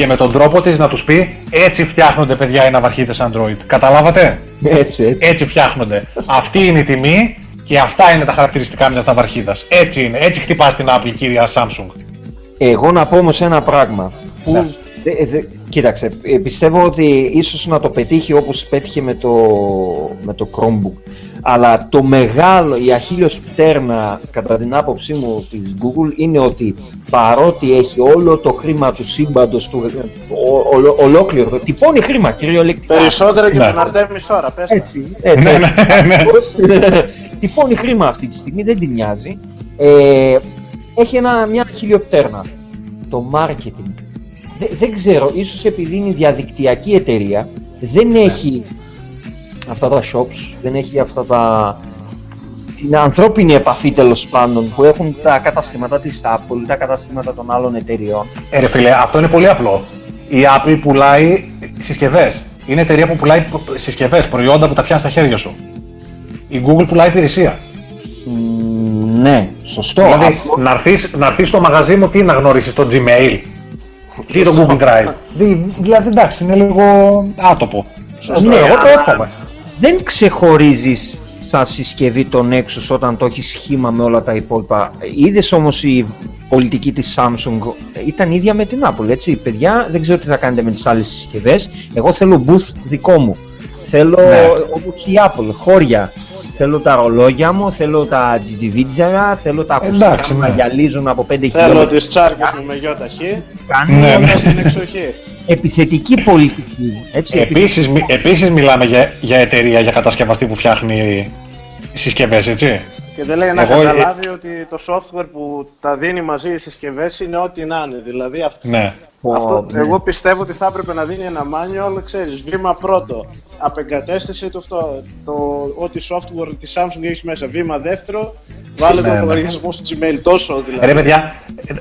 και με τον τρόπο της να τους πει έτσι φτιάχνονται παιδιά οι ναυαρχίδες Android. Καταλάβατε; Έτσι, έτσι. Έτσι φτιάχνονται. Αυτή είναι η τιμή και αυτά είναι τα χαρακτηριστικά μιας ναυαρχίδας. Έτσι είναι. Έτσι χτυπάς την Apple κυρία Samsung. Εγώ να πω όμως ένα πράγμα. Που, Ναι. δε- δε- κοίταξε, ε, πιστεύω ότι ίσως να το πετύχει όπως πέτυχε με το, με το Chromebook. Αλλά το μεγάλο, η αχίλιος πτέρνα κατά την άποψή μου της Google είναι ότι παρότι έχει όλο το χρήμα του σύμπαντος του, ο, ολο- ολόκληρο, τυπώνει χρήμα κυριολεκτικά. Περισσότερα και Ναι. τον Αρτέμι ώρα, πες τα. Έτσι, έτσι. Ναι, ναι, ναι. Τυπώνει χρήμα αυτή τη στιγμή, δεν την νοιάζει. Ε, έχει ένα, μια χιλιοπτέρνα. Το marketing. Δε- δεν ξέρω, ίσως επειδή είναι διαδικτυακή εταιρεία δεν έχει αυτά τα shops, δεν έχει αυτά τα... την ανθρώπινη επαφή τέλος πάντων που έχουν τα καταστήματα της Apple, τα καταστήματα των άλλων εταιριών. Ε, ρε φίλε, αυτό είναι πολύ απλό. Η Apple πουλάει συσκευές. Είναι εταιρεία που πουλάει συσκευές, προϊόντα που τα πιάνεις στα χέρια σου. Η Google πουλάει υπηρεσία. Μ, ναι, σωστό. Δηλαδή, Αυτό- να έρθεις, να έρθεις στο μαγαζί μου, τι να γνωρίσεις το Gmail, τι το Google Drive. Δη- δηλαδή, εντάξει, είναι λίγο άτοπο. Ναι, εγώ το αλλά- εύχομαι. Δεν ξεχωρίζεις σαν συσκευή το Nexus όταν το έχεις σχήμα με όλα τα υπόλοιπα. Είδες όμως η πολιτική της Samsung ήταν ίδια με την Apple, έτσι. Παιδιά, δεν ξέρω τι θα κάνετε με τις άλλες συσκευές. Εγώ θέλω booth δικό μου. Θέλω Ναι. όπως η Apple, χώρια. Θέλω τα ρολόγια μου, θέλω τα τζιτζιβίτζαρα, θέλω τα ακουστικά Εντάξει, που να ναι. γυαλίζουν από 5 Θέλω χιλιόμετρα. τις τσάρκες μου με γιοταχή, Κάνει Ναι, ναι. όλα στην εξοχή. Επιθετική πολιτική. Έτσι, Επίσης, μι- επίσης μιλάμε για, για εταιρεία, για κατασκευαστή που φτιάχνει συσκευές, έτσι. Και δεν λέει να Εγώ, ε, καταλάβει ότι το software που τα δίνει μαζί οι συσκευές είναι ό,τι να είναι. Δηλαδή αυτό, Ναι. Πω, αυτό ναι. εγώ πιστεύω ότι θα έπρεπε να δίνει ένα manual, ξέρεις, βήμα πρώτο. Απεγκατέστηση του αυτό, το, ό,τι software της Samsung έχει μέσα. Βήμα δεύτερο, βάλε Ναι, τον ναι. λογαριασμό στο Gmail τόσο δηλαδή. Ρε παιδιά,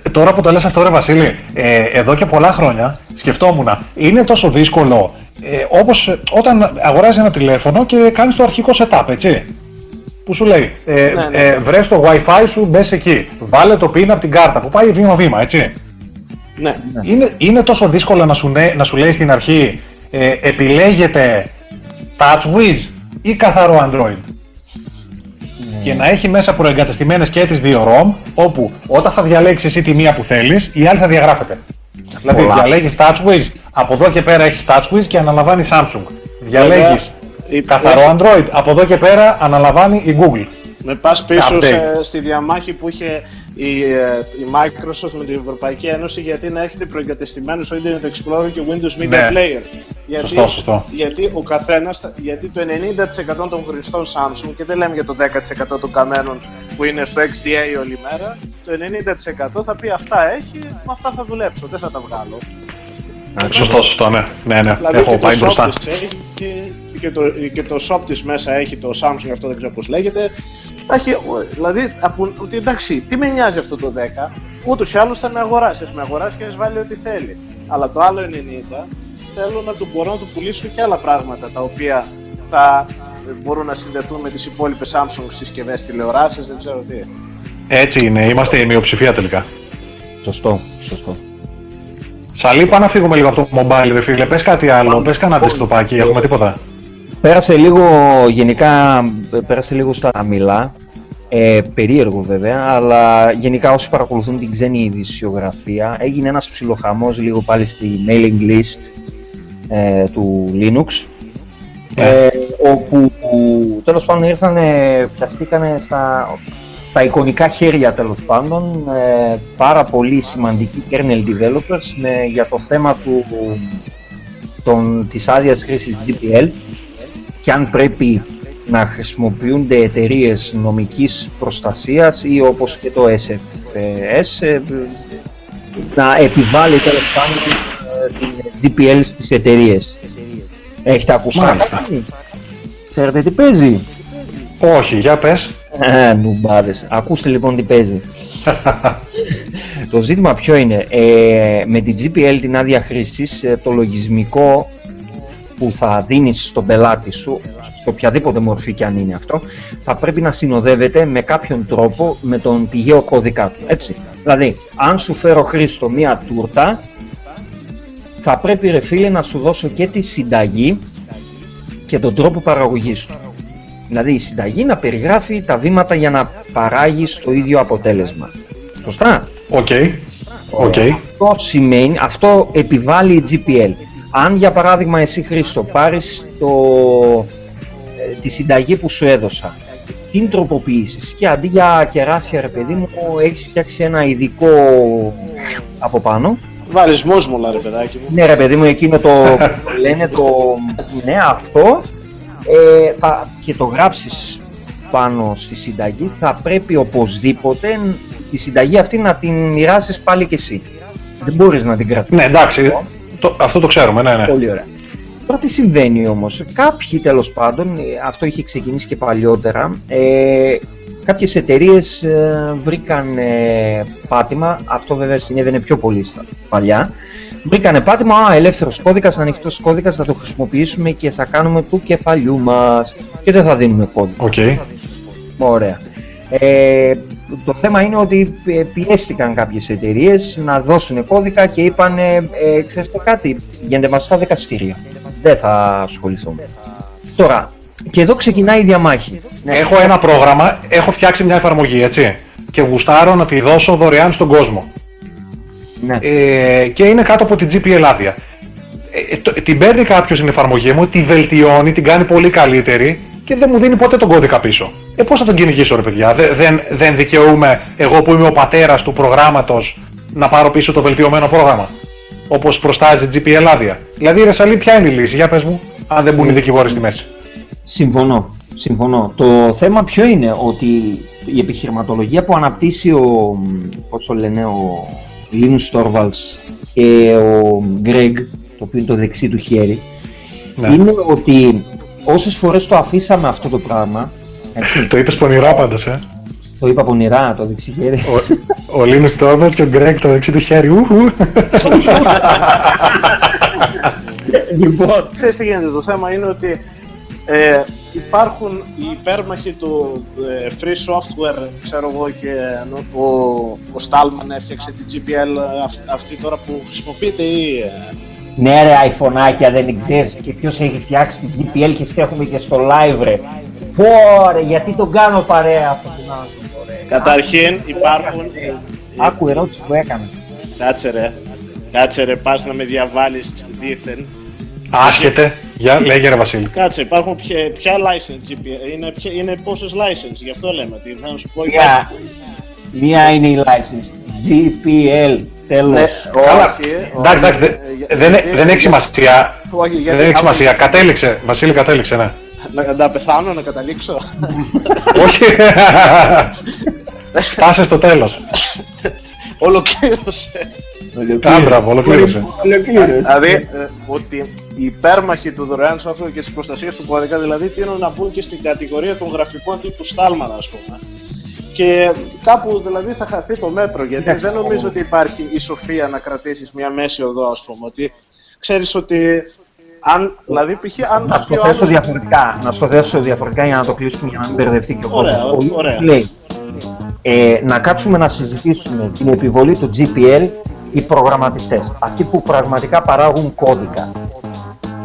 ε, τώρα που το λες αυτό ρε Βασίλη, ε, εδώ και πολλά χρόνια σκεφτόμουν, είναι τόσο δύσκολο ε, όπως ε, όταν αγοράζεις ένα τηλέφωνο και κάνεις το αρχικό setup, έτσι. Που σου λέει, ε, Ναι, ναι. ε, βρες το wifi σου, μπες εκεί, βάλε το pin από την κάρτα που πάει βήμα-βήμα, έτσι. Ναι. Είναι, είναι τόσο δύσκολο να σου, νέ- να σου λέει στην αρχή, ε, επιλέγετε TouchWiz ή καθαρό Android. Και να έχει μέσα προεγκατεστημένες και τις δύο ROM, όπου όταν θα διαλέξεις εσύ τη μία που θέλεις, η άλλη θα διαγράφεται. Δηλαδή Πολλά. διαλέγεις TouchWiz, από εδώ και πέρα έχεις TouchWiz και αναλαμβάνει Samsung. Διαλέγεις η- καθαρό Android, από εδώ και πέρα αναλαμβάνει η Google. Με πας πίσω Update. σε, στη διαμάχη που είχε η, ε, η Microsoft με την Ευρωπαϊκή Ένωση γιατί να έχετε προεγκατεστημένο στο Internet Explorer και Windows Media Ναι. Player. Γιατί, Σωστό, σωστό. γιατί ο καθένας, θα- γιατί το 90% των χρηστών Samsung και δεν λέμε για το 10% των καμένων που είναι στο XDA όλη μέρα, το 90% θα πει αυτά έχει, με αυτά θα δουλέψω, δεν θα τα βγάλω. Σωστό, σωστό, ναι. Ναι, ναι. Δηλαδή Έχω και πάει το μπροστά. shop της έχει και το, και το shop της μέσα έχει το Samsung, αυτό δεν ξέρω πώς λέγεται. Τα Έχει, δηλαδή, από, ότι εντάξει, τι με νοιάζει αυτό το 10, ούτως ή άλλως θα με αγοράσει. Ας με αγοράσει και ας βάλει ό,τι θέλει. Αλλά το άλλο 90 θέλω να του μπορώ να του πουλήσω και άλλα πράγματα τα οποία θα μπορούν να συνδεθούν με τις υπόλοιπες Samsung συσκευές τηλεοράσεις, δεν ξέρω τι. Έτσι είναι, είμαστε η μειοψηφία τελικά. Σωστό, σωστό. Σαλή, πάμε να φύγουμε λίγο από το mobile, ρε φίλε. Πες κάτι άλλο, πες κανένα δεσκτοπάκι, έχουμε τίποτα. Πέρασε λίγο, γενικά, πέρασε λίγο στα χαμηλά. Ε, περίεργο βέβαια, αλλά γενικά όσοι παρακολουθούν την ξένη ειδησιογραφία έγινε ένας ψιλοχαμός λίγο πάλι στη mailing list ε, του Linux ε, όπου τέλος πάντων ήρθαν, πιαστήκανε στα, τα εικονικά χέρια τέλος πάντων ε, πάρα πολύ σημαντικοί kernel developers με, για το θέμα του, των, της άδειας χρήσης GPL και αν πρέπει να χρησιμοποιούνται εταιρείες νομικής προστασίας ή όπως και το SFS ε, να επιβάλλει τέλος πάντων ε, την GPL στις εταιρείες. Έχετε ακούσει Μάλιστα. κάτι; Ξέρετε τι παίζει; Όχι, για πες. Ε, νουμπάδες. Ακούστε λοιπόν τι παίζει. *laughs* το ζήτημα ποιο είναι, ε, με την GPL την άδεια χρήσης, ε, το λογισμικό που θα δίνεις στον πελάτη σου, σε οποιαδήποτε μορφή και αν είναι αυτό, θα πρέπει να συνοδεύεται με κάποιον τρόπο με τον πηγαίο κώδικα του. Έτσι. Δηλαδή, αν σου φέρω Χρήστο μία τούρτα, θα πρέπει ρε φίλε να σου δώσω και τη συνταγή και τον τρόπο παραγωγής του. Δηλαδή η συνταγή να περιγράφει τα βήματα για να παράγεις το ίδιο αποτέλεσμα. Σωστά; OK. OK. Αυτό σημαίνει, αυτό επιβάλλει η GPL. Αν για παράδειγμα εσύ Χρήστο πάρεις το, ε, τη συνταγή που σου έδωσα, την τροποποιήσεις και αντί για κεράσια ρε παιδί μου έχεις φτιάξει ένα ειδικό από πάνω Βάλεις μόσμολα ρε παιδάκι μου. ναι ρε παιδί μου, εκείνο το το λένε το ναι αυτό ε, θα, και το γράψεις πάνω στη συνταγή θα πρέπει οπωσδήποτε τη συνταγή αυτή να την μοιράσεις πάλι και εσύ. Δεν μπορείς να την κρατήσεις. Ναι, εντάξει, το, αυτό το ξέρουμε, ναι, ναι. Πολύ ωραία. Τώρα τι συμβαίνει όμως, κάποιοι τέλος πάντων, ε, αυτό είχε ξεκινήσει και παλιότερα, ε, κάποιες εταιρείες ε, βρήκαν ε, πάτημα, αυτό βέβαια συνέβαινε πιο πολύ στα παλιά, βρήκαν πάτημα, α, ελεύθερος κώδικας, ανοιχτός κώδικας, θα το χρησιμοποιήσουμε και θα κάνουμε του κεφαλιού μας και δεν θα δίνουμε κώδικα. Okay. Ωραία. Ε, το θέμα είναι ότι ε, πιέστηκαν κάποιες εταιρείες να δώσουν κώδικα και είπαν, ε, ε, ξέρετε κάτι, γίνεται μας στα δικαστήρια. Δεν θα ασχοληθούμε. Τώρα, και εδώ ξεκινάει η διαμάχη. Ναι. Έχω ένα πρόγραμμα, έχω φτιάξει μια εφαρμογή, έτσι, και γουστάρω να τη δώσω δωρεάν στον κόσμο. Ναι. Ε, και είναι κάτω από την GPL άδεια. Ε, την παίρνει κάποιος στην εφαρμογή μου, τη βελτιώνει, την κάνει πολύ καλύτερη και δεν μου δίνει ποτέ τον κώδικα πίσω. Ε, πώς θα τον κυνηγήσω ρε παιδιά, δεν, δεν, δεν δικαιούμαι εγώ που είμαι ο πατέρας του προγράμματος να πάρω πίσω το βελτιωμένο πρόγραμμα. Όπως προστάζει GPL άδεια. Δηλαδή ρε Σαλή, ποια είναι η λύση, για πες μου, αν δεν μπουν οι δικηγόροι στη μέση. Συμφωνώ. Συμφωνώ. Το θέμα ποιο είναι; Ότι η επιχειρηματολογία που αναπτύσσει ο, πώς το λένε, ο Linus Torvalds και ο Greg, το οποίο είναι το δεξί του χέρι, ναι. είναι ότι όσες φορές το αφήσαμε αυτό το πράγμα... Έτσι, το είπες πονηρά πάντως, ε. Το είπα πονηρά, το δεξί χέρι. Ο, ο Λίνος Τόρμαντς και ο Γκρέκ το δεξί του χέρι. Ουχου. λοιπόν, ξέρεις τι γίνεται, το θέμα είναι ότι ε, υπάρχουν οι υπέρμαχοι του ε, free software, ξέρω εγώ, και ο, ο Stallman έφτιαξε την GPL αυτή τώρα που χρησιμοποιείται ή... Ε, ναι ρε αϊφωνάκια δεν ξέρεις και ποιος έχει φτιάξει την GPL και σε έχουμε και στο live ρε. Πω ρε, γιατί τον κάνω παρέα αυτό τον άνθρωπο ρε. Καταρχήν υπάρχουν... Άκου ερώτηση που έκανα. Κάτσε ρε. Κάτσε ρε, πας να με διαβάλεις δίθεν. Άσχετε. Για λέγε ρε Βασίλη. Κάτσε, υπάρχουν ποια, ποια license GPL, είναι, ποια, είναι πόσες license, γι' αυτό λέμε. Τι, θα σου πω Μία, μία είναι η license. GPL Τέλος. Ναι, Καλά. Εντάξει, εντάξει, δεν, δεν έχει σημασία. Δεν έχει σημασία. Κατέληξε, Βασίλη, κατέληξε, ναι. Να, να πεθάνω, να καταλήξω. *laughs* Όχι. *laughs* Πάσε στο τέλος. Ολοκλήρωσε. Μπράβο, ολοκλήρωσε. Δηλαδή, ε, ότι οι υπέρμαχοι του δωρεάν software και της προστασίας του κώδικα, δηλαδή, τείνουν να μπουν και στην κατηγορία των γραφικών τύπου Stallman, ας πούμε και κάπου δηλαδή θα χαθεί το μέτρο γιατί δεν νομίζω ότι υπάρχει η σοφία να κρατήσεις μια μέση οδό ας πούμε ότι ξέρεις ότι αν, δηλαδή π.χ. αν να το θέσω διαφορετικά, να το θέσω διαφορετικά για να το κλείσουμε για να μην μπερδευτεί και ο κόσμος. Ωραία, Λέει, ε, να κάτσουμε να συζητήσουμε την επιβολή του GPL οι προγραμματιστές, αυτοί που πραγματικά παράγουν κώδικα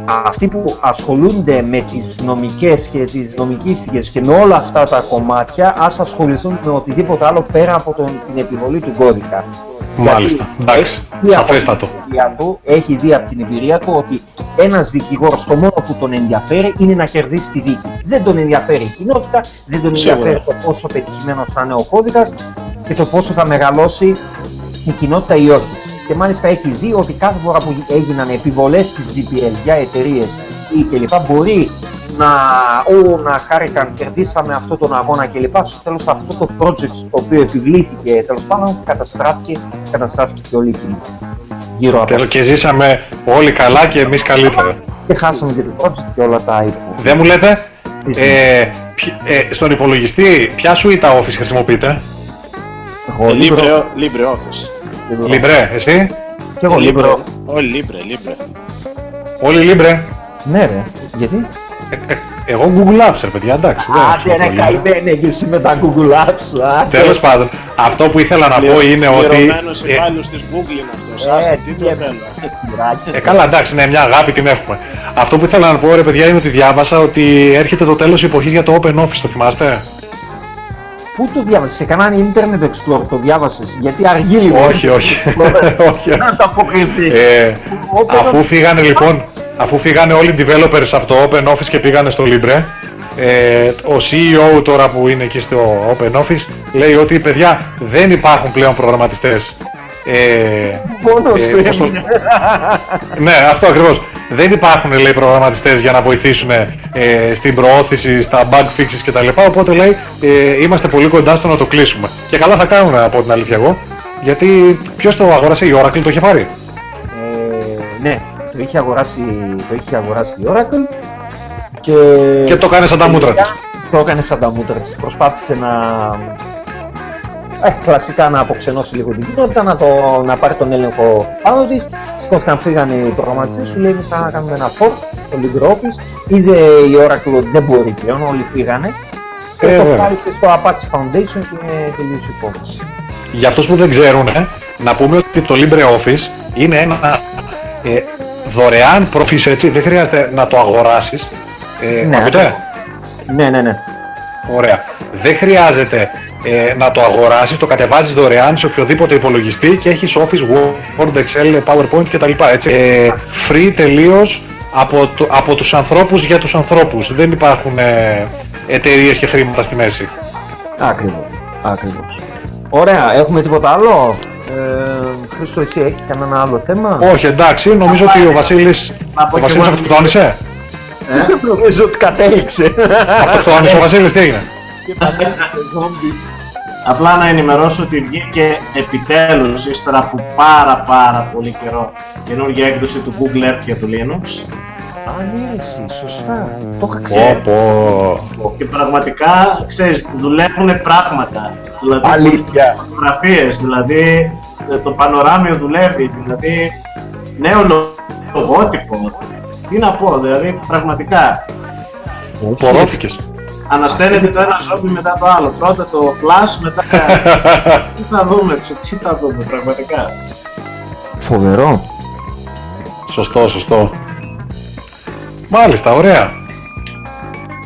αυτοί που ασχολούνται με τις νομικές και τις νομικήστικες και με όλα αυτά τα κομμάτια ας ασχοληθούν με οτιδήποτε άλλο πέρα από τον, την επιβολή του κώδικα. Μάλιστα, εντάξει, σαφέστατο. Του, έχει δει από την εμπειρία του ότι ένας δικηγόρος το μόνο που τον ενδιαφέρει είναι να κερδίσει τη δίκη. Δεν τον ενδιαφέρει η κοινότητα, δεν τον ενδιαφέρει το πόσο πετυχημένος θα είναι ο κώδικας και το πόσο θα μεγαλώσει η κοινότητα ή όχι και μάλιστα έχει δει ότι κάθε φορά που έγιναν επιβολές της GPL για εταιρείες ή κλπ. μπορεί να, ό, να χάρηκαν, κερδίσαμε αυτό τον αγώνα κλπ. Στο τέλος αυτό το project το οποίο επιβλήθηκε τέλος πάντων καταστράφηκε, καταστράφηκε και όλη η γύρω από Τέλος και ζήσαμε όλοι καλά και εμείς καλύτερα. Και χάσαμε και το project και όλα τα υπόλοιπα. Δεν μου λέτε, ε, ε, στον υπολογιστή ποια σουίτα Office χρησιμοποιείτε; Εγώ, Libre, LibreOffice. Libre, εσύ; Και εγώ Libre. Όλοι Libre, Libre. Όλοι Libre. Ναι ρε, γιατί; Ε, ε, εγώ Google Apps, ρε παιδιά, εντάξει. Άντε ρε καημένε και εσύ με τα Google Apps. Τέλος πάντων, αυτό που ήθελα να πω είναι ότι... Πληρωμένος ε, υπάλληλος της Google είναι αυτός, άσε τι το θέλω. *laughs* Ε, καλά, εντάξει, ναι, μια αγάπη την έχουμε. Αυτό που ήθελα να πω, ρε παιδιά, είναι ότι διάβασα ότι έρχεται το τέλος εποχής για το Open Office, το θυμάστε; Πού το διάβασες, σε κανένα Internet Explorer το διάβασες, γιατί αργεί λίγο. Όχι, όχι. όχι. Να τα αποκριθείς. Ε, αφού φύγανε λοιπόν, αφού φύγανε όλοι οι developers από το Open Office και πήγανε στο Libre, ε, ο CEO τώρα που είναι εκεί στο Open Office λέει ότι παιδιά δεν υπάρχουν πλέον προγραμματιστές. Ε, Μόνος ε, το... Ναι, αυτό ακριβώς δεν υπάρχουν λέει προγραμματιστές για να βοηθήσουν ε, στην προώθηση, στα bug fixes κτλ. Οπότε λέει ε, είμαστε πολύ κοντά στο να το κλείσουμε. Και καλά θα κάνουν από την αλήθεια εγώ, γιατί ποιος το αγόρασε, η Oracle το είχε πάρει; Ε, ναι, το είχε αγοράσει, το είχε αγοράσει η Oracle και, Και το κάνει σαν τα μούτρα της. το έκανε σαν τα μούτρα της. Προσπάθησε να ε, κλασικά να αποξενώσει λίγο την κοινότητα, να, το, να πάρει τον έλεγχο πάνω της. Σηκώθηκαν, φύγανε οι προγραμματιστές, σου λέει εμείς θα κάνουμε ένα fork στο LibreOffice. Είδε η Oracle ότι δεν μπορεί πλέον, όλοι φύγανε. Και Ε, το βέβαια. χάρισε στο Apache Foundation και είναι τελείως υπόθεση. Για αυτούς που δεν ξέρουν, ε, να πούμε ότι το LibreOffice είναι ένα ε, δωρεάν προφής, έτσι, δεν χρειάζεται να το αγοράσεις. Ε, Ναι. ακούτε; Ναι, ναι, ναι. Ωραία. Δεν χρειάζεται ε, να το αγοράσεις, το κατεβάζεις δωρεάν σε οποιοδήποτε υπολογιστή και έχεις Office, Word, Excel, PowerPoint κτλ. Έτσι. Ε, free τελείως από, το, από τους ανθρώπους για τους ανθρώπους. Δεν υπάρχουν ε, εταιρείες και χρήματα στη μέση. Ακριβώς, ακριβώς. Ωραία, έχουμε τίποτα άλλο; Ε, Χρήστο, εσύ έχεις κανένα άλλο θέμα; Όχι, εντάξει, νομίζω ότι ο Βασίλης, Να πω ο και Βασίλης εγώ- αυτοκτόνησε. Ε, Νομίζω ότι κατέληξε. Αυτοκτόνησε ο Βασίλης, τι έγινε; Απλά να ενημερώσω ότι βγήκε επιτέλους ύστερα από πάρα πάρα πολύ καιρό καινούργια έκδοση του Google Earth για το Linux Α, ναι, εσύ, σωστά. Το είχα Πω, ξέρει. πω. και πραγματικά, ξέρεις, δουλεύουν πράγματα. Δηλαδή, Αλήθεια. φωτογραφίες, δηλαδή ε, το πανοράμιο δουλεύει, δηλαδή νέο λο- λογότυπο. Τι να πω, δηλαδή πραγματικά. Πορώθηκες. Ανασταίνεται το ένα ζόμπι μετά το άλλο. Πρώτα το flash, μετά. *laughs* τι θα δούμε, τι θα δούμε, πραγματικά. Φοβερό. Σωστό, σωστό. Μάλιστα, ωραία.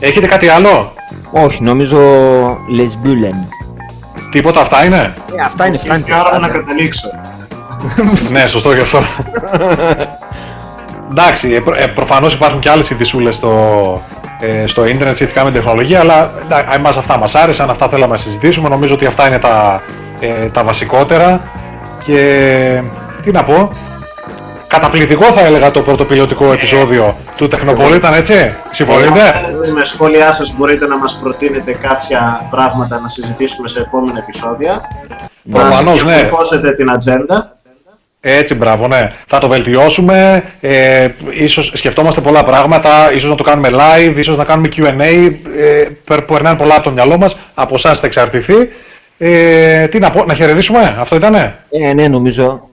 Έχετε κάτι άλλο; Όχι, νομίζω Les Bullen. Τίποτα αυτά είναι; Ε, αυτά είναι Και φτάνει. ήρθε η ώρα μου να καταλήξω. *laughs* ναι, σωστό και αυτό. *laughs* Εντάξει, ε, προ- ε, προφανώς υπάρχουν και άλλες ειδησούλες στο, ε, στο ίντερνετ σχετικά με την τεχνολογία, αλλά εντάξει, εμάς αυτά μας άρεσαν, αυτά θέλαμε να συζητήσουμε. Νομίζω ότι αυτά είναι τα, ε, τα βασικότερα. Και τι να πω, καταπληκτικό θα έλεγα το πρωτοπιλωτικό επεισόδιο του Τεχνοπολίταν, έτσι, συμφωνείτε; Ε, Με σχόλιά σας μπορείτε να μας προτείνετε κάποια πράγματα να συζητήσουμε σε επόμενα επεισόδια. Προφανώς, να ναι. συγκεκριφώσετε την ατζέντα. Έτσι, μπράβο, ναι. Θα το βελτιώσουμε. Ε, ίσως σκεφτόμαστε πολλά πράγματα. Ίσως να το κάνουμε live, ίσως να κάνουμε Q&A. Ε, περ- περνάνε πολλά από το μυαλό μας. Από εσάς θα εξαρτηθεί. Ε, τι να πω, να χαιρετήσουμε. Αυτό ήτανε; Ε, ναι, νομίζω.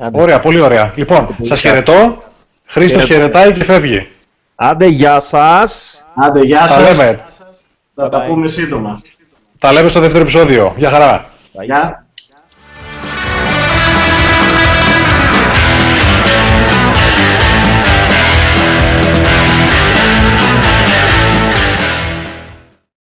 Άντε. Ωραία, πολύ ωραία. Λοιπόν, σας χαιρετώ. Χρήστος Χαιρετώ. χαιρετάει και φεύγει. Άντε, γεια σας. Άντε, γεια Τα σας. λέμε. Θα τα πούμε σύντομα. Τα λέμε στο δεύτερο επεισόδιο. Γεια χαρά. Γεια.